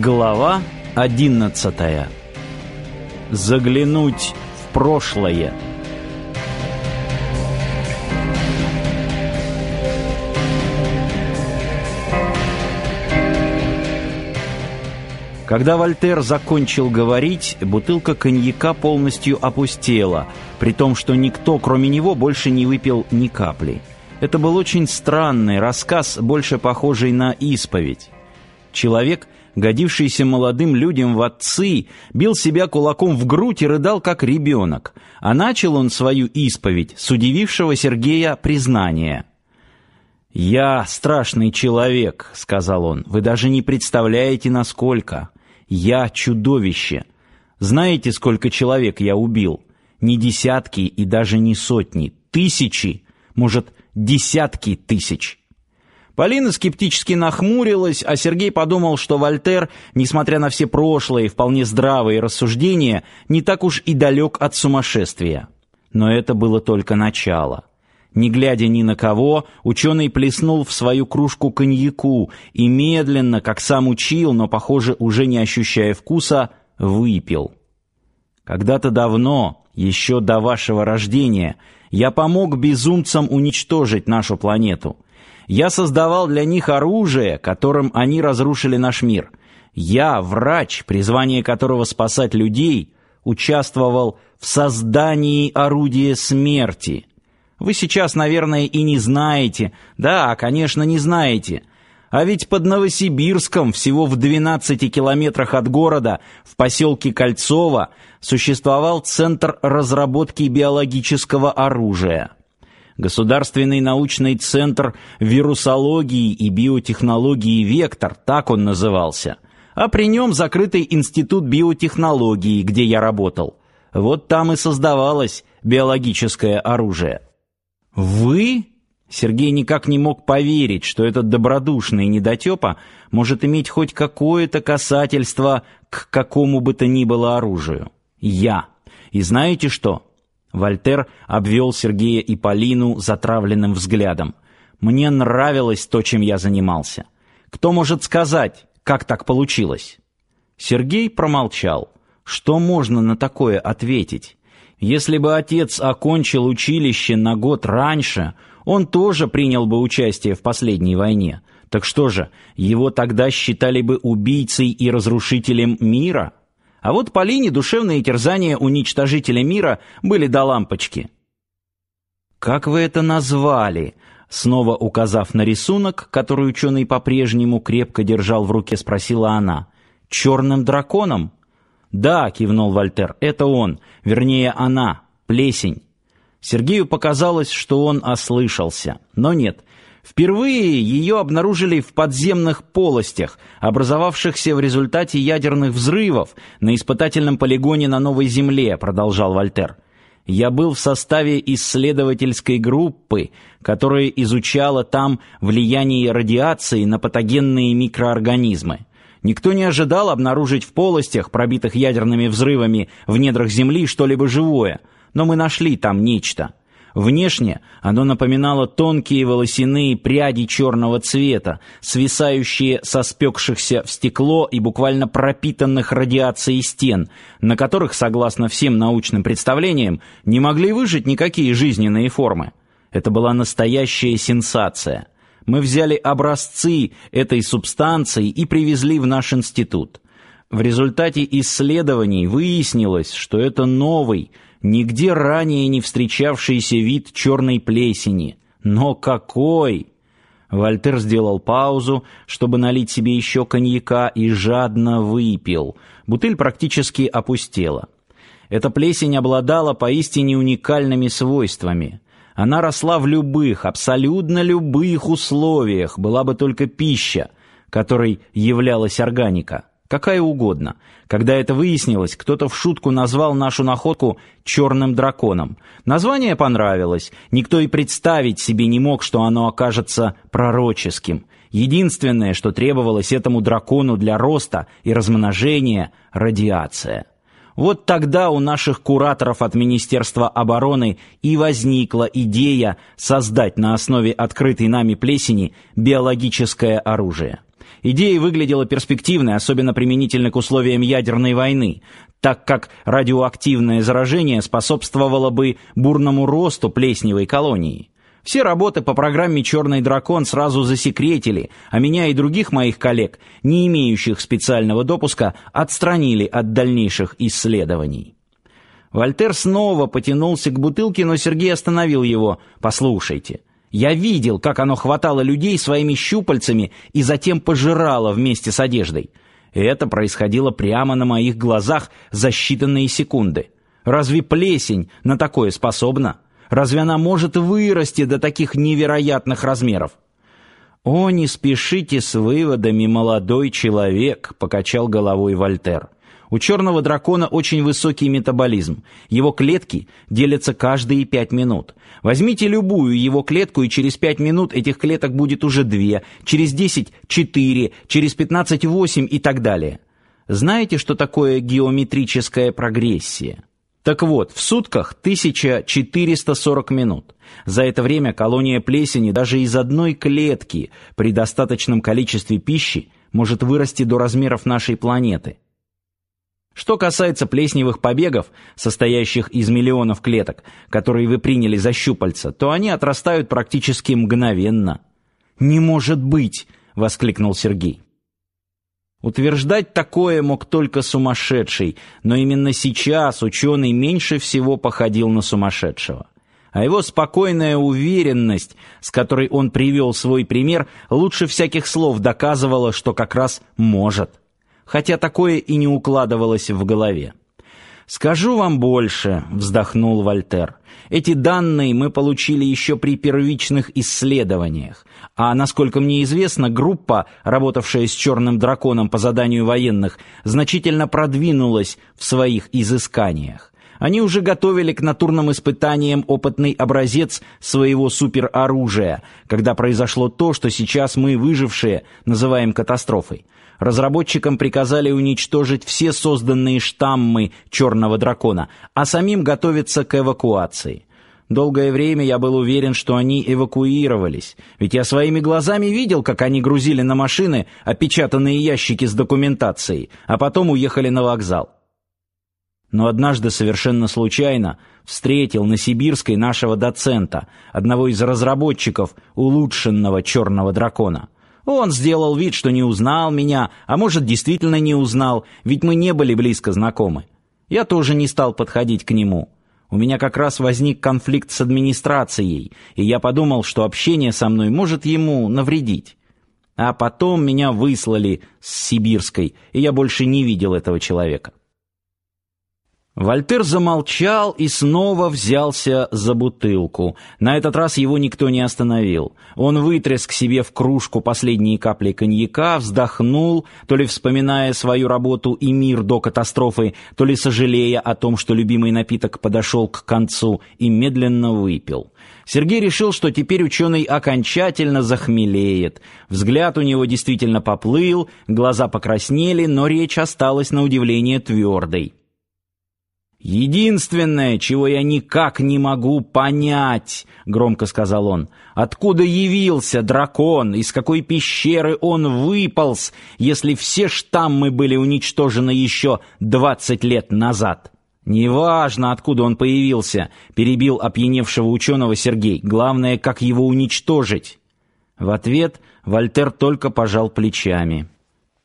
Глава 11. Заглянуть в прошлое. Когда Вольтер закончил говорить, бутылка коньяка полностью опустела, при том, что никто, кроме него, больше не выпил ни капли. Это был очень странный рассказ, больше похожий на исповедь. Человек — годившийся молодым людям в отцы, бил себя кулаком в грудь и рыдал как ребенок, а начал он свою исповедь с удивившего Сергея признания. «Я страшный человек», — сказал он, — «вы даже не представляете, насколько. Я чудовище. Знаете, сколько человек я убил? Не десятки и даже не сотни, тысячи, может, десятки тысяч». Полина скептически нахмурилась, а Сергей подумал, что Вольтер, несмотря на все прошлые вполне здравые рассуждения, не так уж и далек от сумасшествия. Но это было только начало. Не глядя ни на кого, ученый плеснул в свою кружку коньяку и медленно, как сам учил, но, похоже, уже не ощущая вкуса, выпил. Когда-то давно, еще до вашего рождения, я помог безумцам уничтожить нашу планету — я создавал для них оружие, которым они разрушили наш мир. Я, врач, призвание которого спасать людей, участвовал в создании орудия смерти. Вы сейчас, наверное, и не знаете. Да, конечно, не знаете. А ведь под Новосибирском, всего в 12 километрах от города, в поселке Кольцово, существовал Центр разработки биологического оружия. Государственный научный центр вирусологии и биотехнологии «Вектор», так он назывался. А при нем закрытый институт биотехнологии, где я работал. Вот там и создавалось биологическое оружие. «Вы?» Сергей никак не мог поверить, что этот добродушный недотепа может иметь хоть какое-то касательство к какому бы то ни было оружию. «Я». И знаете что? Вольтер обвел Сергея и Полину затравленным взглядом. Мне нравилось то, чем я занимался. Кто может сказать, как так получилось? Сергей промолчал. Что можно на такое ответить? Если бы отец окончил училище на год раньше, он тоже принял бы участие в последней войне. Так что же, его тогда считали бы убийцей и разрушителем мира? А вот Полине душевные терзания уничтожителя мира были до лампочки. «Как вы это назвали?» Снова указав на рисунок, который ученый по-прежнему крепко держал в руке, спросила она. «Черным драконом?» «Да», — кивнул Вольтер, — «это он, вернее, она, плесень». Сергею показалось, что он ослышался, но нет, Впервые ее обнаружили в подземных полостях, образовавшихся в результате ядерных взрывов на испытательном полигоне на Новой Земле, продолжал Вольтер. Я был в составе исследовательской группы, которая изучала там влияние радиации на патогенные микроорганизмы. Никто не ожидал обнаружить в полостях, пробитых ядерными взрывами в недрах Земли, что-либо живое, но мы нашли там нечто. Внешне оно напоминало тонкие волосяные пряди черного цвета, свисающие со спекшихся в стекло и буквально пропитанных радиацией стен, на которых, согласно всем научным представлениям, не могли выжить никакие жизненные формы. Это была настоящая сенсация. Мы взяли образцы этой субстанции и привезли в наш институт. В результате исследований выяснилось, что это новый, нигде ранее не встречавшийся вид черной плесени. Но какой! Вальтер сделал паузу, чтобы налить себе еще коньяка, и жадно выпил. Бутыль практически опустела. Эта плесень обладала поистине уникальными свойствами. Она росла в любых, абсолютно любых условиях, была бы только пища, которой являлась органика какая угодно. Когда это выяснилось, кто-то в шутку назвал нашу находку «черным драконом». Название понравилось, никто и представить себе не мог, что оно окажется пророческим. Единственное, что требовалось этому дракону для роста и размножения – радиация. Вот тогда у наших кураторов от Министерства обороны и возникла идея создать на основе открытой нами плесени биологическое оружие. Идея выглядела перспективной, особенно применительно к условиям ядерной войны, так как радиоактивное заражение способствовало бы бурному росту плесневой колонии. Все работы по программе «Черный дракон» сразу засекретили, а меня и других моих коллег, не имеющих специального допуска, отстранили от дальнейших исследований. Вольтер снова потянулся к бутылке, но Сергей остановил его. «Послушайте, я видел, как оно хватало людей своими щупальцами и затем пожирало вместе с одеждой. Это происходило прямо на моих глазах за считанные секунды. Разве плесень на такое способна?» Разве она может вырасти до таких невероятных размеров? «О, не спешите с выводами, молодой человек», — покачал головой Вольтер. «У черного дракона очень высокий метаболизм. Его клетки делятся каждые пять минут. Возьмите любую его клетку, и через пять минут этих клеток будет уже две, через десять — четыре, через пятнадцать — восемь и так далее. Знаете, что такое геометрическая прогрессия?» Так вот, в сутках 1440 минут. За это время колония плесени даже из одной клетки при достаточном количестве пищи может вырасти до размеров нашей планеты. Что касается плесневых побегов, состоящих из миллионов клеток, которые вы приняли за щупальца, то они отрастают практически мгновенно. «Не может быть!» — воскликнул Сергей. Утверждать такое мог только сумасшедший, но именно сейчас ученый меньше всего походил на сумасшедшего. А его спокойная уверенность, с которой он привел свой пример, лучше всяких слов доказывала, что как раз может. Хотя такое и не укладывалось в голове. «Скажу вам больше», — вздохнул Вольтер. «Эти данные мы получили еще при первичных исследованиях. А насколько мне известно, группа, работавшая с черным драконом по заданию военных, значительно продвинулась в своих изысканиях. Они уже готовили к натурным испытаниям опытный образец своего супероружия, когда произошло то, что сейчас мы, выжившие, называем катастрофой. Разработчикам приказали уничтожить все созданные штаммы черного дракона, а самим готовиться к эвакуации. Долгое время я был уверен, что они эвакуировались, ведь я своими глазами видел, как они грузили на машины опечатанные ящики с документацией, а потом уехали на вокзал. Но однажды совершенно случайно встретил на Сибирской нашего доцента, одного из разработчиков улучшенного черного дракона. Он сделал вид, что не узнал меня, а может, действительно не узнал, ведь мы не были близко знакомы. Я тоже не стал подходить к нему. У меня как раз возник конфликт с администрацией, и я подумал, что общение со мной может ему навредить. А потом меня выслали с Сибирской, и я больше не видел этого человека. Вольтер замолчал и снова взялся за бутылку. На этот раз его никто не остановил. Он вытряс к себе в кружку последние капли коньяка, вздохнул, то ли вспоминая свою работу и мир до катастрофы, то ли сожалея о том, что любимый напиток подошел к концу, и медленно выпил. Сергей решил, что теперь ученый окончательно захмелеет. Взгляд у него действительно поплыл, глаза покраснели, но речь осталась на удивление твердой. «Единственное, чего я никак не могу понять», — громко сказал он, — «откуда явился дракон, из какой пещеры он выполз, если все штаммы были уничтожены еще двадцать лет назад?» «Неважно, откуда он появился», — перебил опьяневшего ученого Сергей. «Главное, как его уничтожить». В ответ Вольтер только пожал плечами.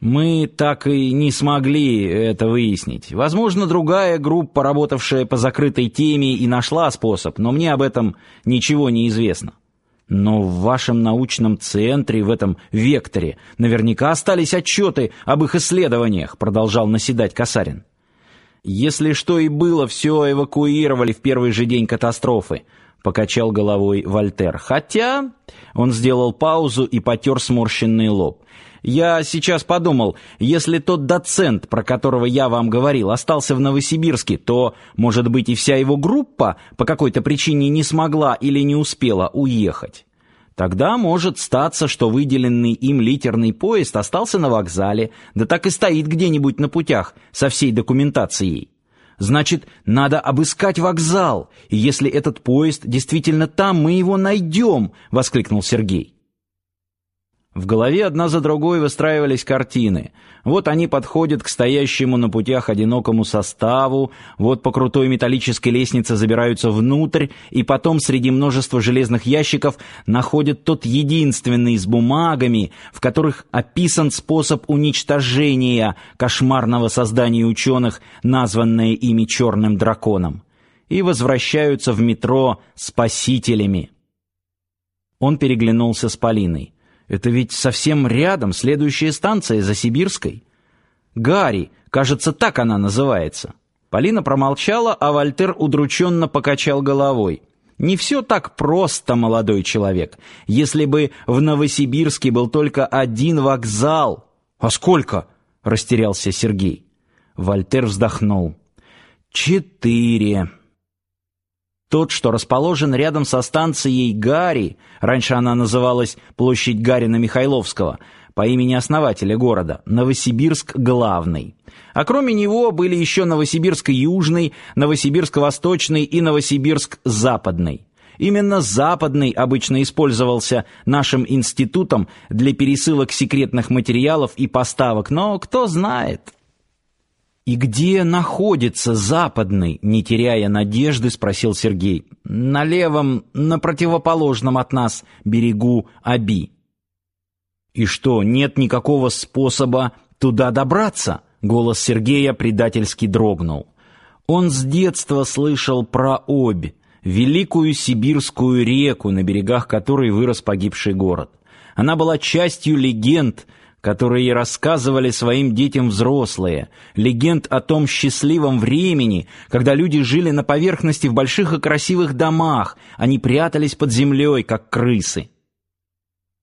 Мы так и не смогли это выяснить. Возможно, другая группа, работавшая по закрытой теме, и нашла способ, но мне об этом ничего не известно. Но в вашем научном центре, в этом векторе, наверняка остались отчеты об их исследованиях, продолжал наседать Касарин. Если что и было, все эвакуировали в первый же день катастрофы, покачал головой Вольтер. Хотя он сделал паузу и потер сморщенный лоб. Я сейчас подумал, если тот доцент, про которого я вам говорил, остался в Новосибирске, то, может быть, и вся его группа по какой-то причине не смогла или не успела уехать. Тогда может статься, что выделенный им литерный поезд остался на вокзале, да так и стоит где-нибудь на путях со всей документацией. Значит, надо обыскать вокзал, и если этот поезд действительно там, мы его найдем, воскликнул Сергей. В голове одна за другой выстраивались картины. Вот они подходят к стоящему на путях одинокому составу, вот по крутой металлической лестнице забираются внутрь, и потом среди множества железных ящиков находят тот единственный с бумагами, в которых описан способ уничтожения кошмарного создания ученых, названное ими черным драконом, и возвращаются в метро спасителями. Он переглянулся с Полиной. Это ведь совсем рядом, следующая станция за Сибирской. Гарри, кажется, так она называется. Полина промолчала, а Вальтер удрученно покачал головой. Не все так просто, молодой человек. Если бы в Новосибирске был только один вокзал. А сколько? растерялся Сергей. Вальтер вздохнул. Четыре. Тот, что расположен рядом со станцией Гари, раньше она называлась площадь Гарина-Михайловского, по имени основателя города, Новосибирск-Главный. А кроме него были еще Новосибирск-Южный, Новосибирск-Восточный и Новосибирск-Западный. Именно Западный обычно использовался нашим институтом для пересылок секретных материалов и поставок, но кто знает... «И где находится западный?» — не теряя надежды, спросил Сергей. «На левом, на противоположном от нас берегу Аби». «И что, нет никакого способа туда добраться?» Голос Сергея предательски дрогнул. Он с детства слышал про Обь, великую сибирскую реку, на берегах которой вырос погибший город. Она была частью легенд — которые рассказывали своим детям взрослые, легенд о том счастливом времени, когда люди жили на поверхности в больших и красивых домах, они прятались под землей, как крысы.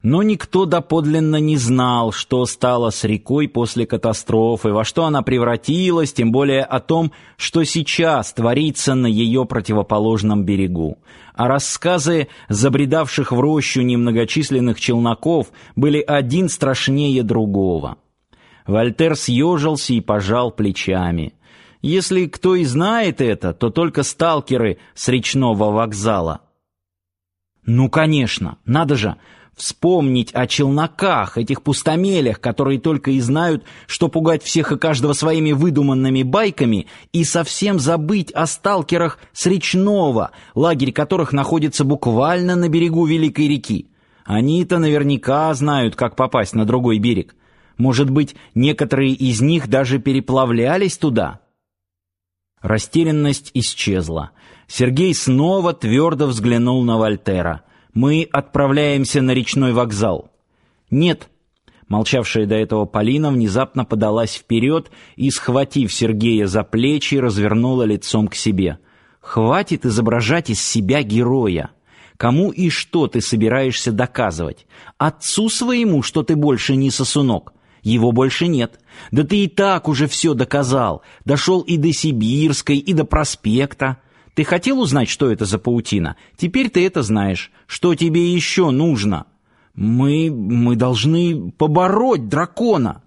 Но никто доподлинно не знал, что стало с рекой после катастрофы, во что она превратилась, тем более о том, что сейчас творится на ее противоположном берегу. А рассказы забредавших в рощу немногочисленных челноков были один страшнее другого. Вольтер съежился и пожал плечами. Если кто и знает это, то только сталкеры с речного вокзала. Ну, конечно, надо же, Вспомнить о челноках, этих пустомелях, которые только и знают, что пугать всех и каждого своими выдуманными байками, и совсем забыть о сталкерах с речного, лагерь которых находится буквально на берегу Великой реки. Они-то наверняка знают, как попасть на другой берег. Может быть, некоторые из них даже переплавлялись туда? Растерянность исчезла. Сергей снова твердо взглянул на Вольтера. Мы отправляемся на речной вокзал. Нет. Молчавшая до этого Полина внезапно подалась вперед и, схватив Сергея за плечи, развернула лицом к себе. Хватит изображать из себя героя. Кому и что ты собираешься доказывать? Отцу своему, что ты больше не сосунок. Его больше нет. Да ты и так уже все доказал. Дошел и до Сибирской, и до проспекта. Ты хотел узнать, что это за паутина? Теперь ты это знаешь. Что тебе еще нужно? Мы мы должны побороть дракона,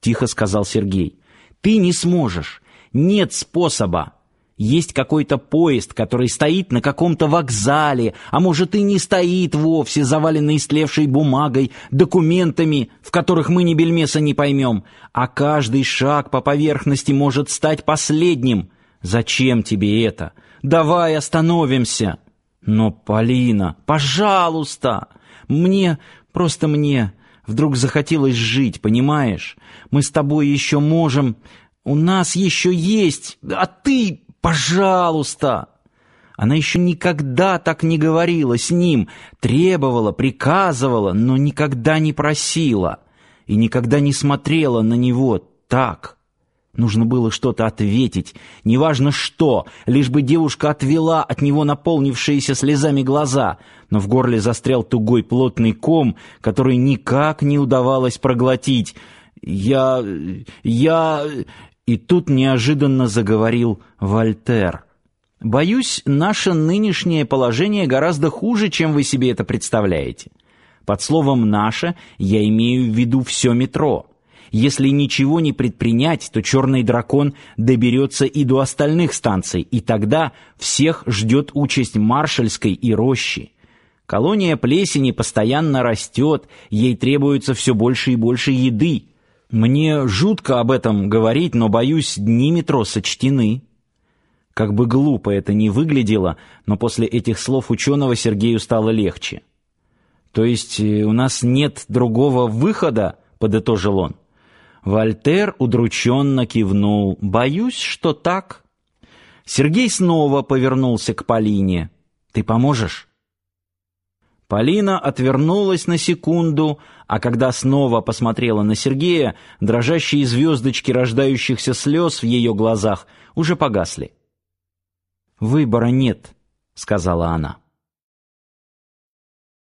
тихо сказал Сергей. Ты не сможешь. Нет способа. Есть какой-то поезд, который стоит на каком-то вокзале, а может и не стоит вовсе, заваленный истлевшей бумагой, документами, в которых мы ни бельмеса не поймем, а каждый шаг по поверхности может стать последним. Зачем тебе это? Давай остановимся. Но, Полина, пожалуйста, мне, просто мне вдруг захотелось жить, понимаешь? Мы с тобой еще можем, у нас еще есть, а ты, пожалуйста. Она еще никогда так не говорила с ним, требовала, приказывала, но никогда не просила и никогда не смотрела на него так. Нужно было что-то ответить, неважно что, лишь бы девушка отвела от него наполнившиеся слезами глаза, но в горле застрял тугой плотный ком, который никак не удавалось проглотить. «Я... я...» И тут неожиданно заговорил Вольтер. «Боюсь, наше нынешнее положение гораздо хуже, чем вы себе это представляете. Под словом «наше» я имею в виду все метро». Если ничего не предпринять, то черный дракон доберется и до остальных станций, и тогда всех ждет участь Маршальской и Рощи. Колония плесени постоянно растет, ей требуется все больше и больше еды. Мне жутко об этом говорить, но, боюсь, дни метро сочтены. Как бы глупо это ни выглядело, но после этих слов ученого Сергею стало легче. «То есть э, у нас нет другого выхода?» — подытожил он. Вольтер удрученно кивнул. «Боюсь, что так». Сергей снова повернулся к Полине. «Ты поможешь?» Полина отвернулась на секунду, а когда снова посмотрела на Сергея, дрожащие звездочки рождающихся слез в ее глазах уже погасли. «Выбора нет», — сказала она.